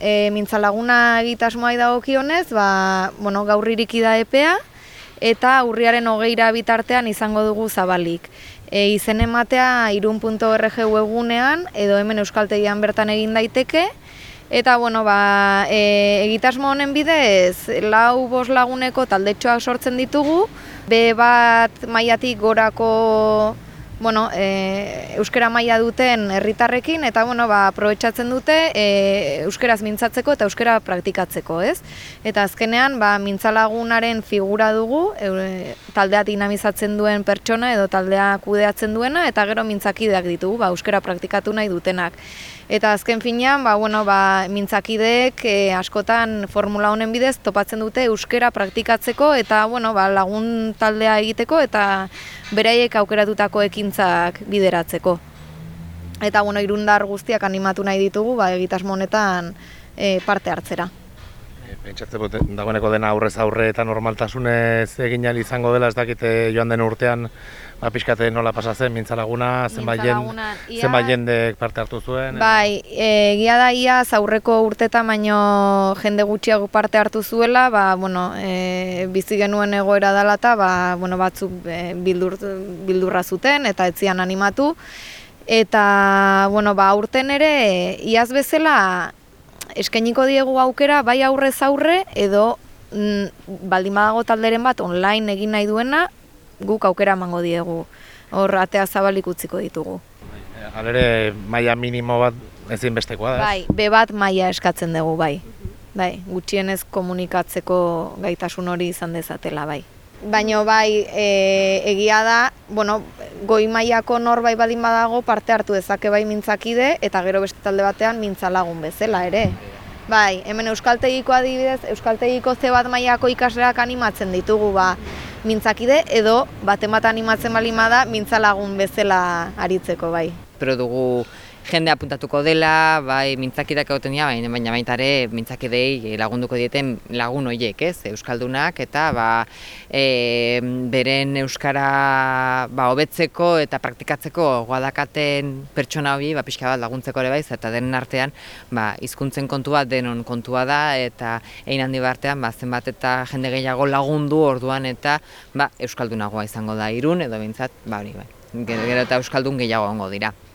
E, mintzalaguna egitasmoa dagokionez, ba, bueno, gaur iriki da epea, eta urriaren hogeira bitartean izango dugu zabalik. E, izen ematea irun.org webunean, edo hemen euskaltegian bertan egin daiteke, Eta, bueno, ba, e, egitasmo honen bidez, lau bos laguneko taldetxoak sortzen ditugu, be bat maiatik gorako bueno, e, euskera maila duten herritarrekin eta bueno, ba, aprobetsatzen dute e, euskeraz mintzatzeko eta euskera praktikatzeko, ez? Eta azkenean, ba, mintzalagunaren figura dugu, e, taldea dinamizatzen duen pertsona edo taldea kudeatzen duena eta gero mintzakideak ditugu, ba, euskera praktikatu nahi dutenak. Eta azken finean, ba, bueno, ba, mintzakideek e, askotan formula honen bidez topatzen dute euskera praktikatzeko eta bueno, ba, lagun taldea egiteko eta beraiek aukeratutako ekintzak bideratzeko. Eta bueno, irundar guztiak animatu nahi ditugu ba, egitasmo honetan e, parte hartzera. Pentsatze dagoeneko dena aurrez aurre eta normaltasunez egin izango dela ez dakite joan den urtean ba, pixkate nola pasatzen, mintzalaguna, zenbait jendek parte hartu zuen. Bai, egia da ia aurreko urteta baino jende gutxiago parte hartu zuela, ba, bueno, e, bizi genuen egoera dela eta ba, bueno, batzuk e, bildur, bildurra zuten eta etzian animatu. Eta, bueno, ba, urten ere, iaz bezala, eskainiko diegu aukera bai aurrez aurre edo mm, baldin badago talderen bat online egin nahi duena guk aukera emango diegu. Hor atea zabalik utziko ditugu. Halere maila minimo bat ezin bestekoa da. Bai, be bat maila eskatzen dugu bai. Bai, gutxienez komunikatzeko gaitasun hori izan dezatela bai. Baino bai, e, egia da, bueno, goi mailako norbait badin badago parte hartu dezake bai mintzakide eta gero beste talde batean mintzalagun bezala ere. Bai, hemen euskaltegiko adibidez, euskaltegiko ze bat mailako ikasleak animatzen ditugu ba mintzakide edo baten bat animatzen balima da mintzalagun bezala aritzeko bai. Pero dugu jende apuntatuko dela, bai, mintzakideak egoten dira, baina baina baita ere mintzakidei lagunduko dieten lagun horiek, ez, euskaldunak eta ba, e, beren euskara ba hobetzeko eta praktikatzeko guadakaten pertsona hori, ba pixka bat laguntzeko ere baiz eta denen artean, ba hizkuntzen kontua denon kontua da eta egin handi bartean ba zenbat eta jende gehiago lagundu orduan eta ba euskaldunagoa izango da irun edo beintzat, ba hori bai. Gero eta euskaldun gehiago ongo dira.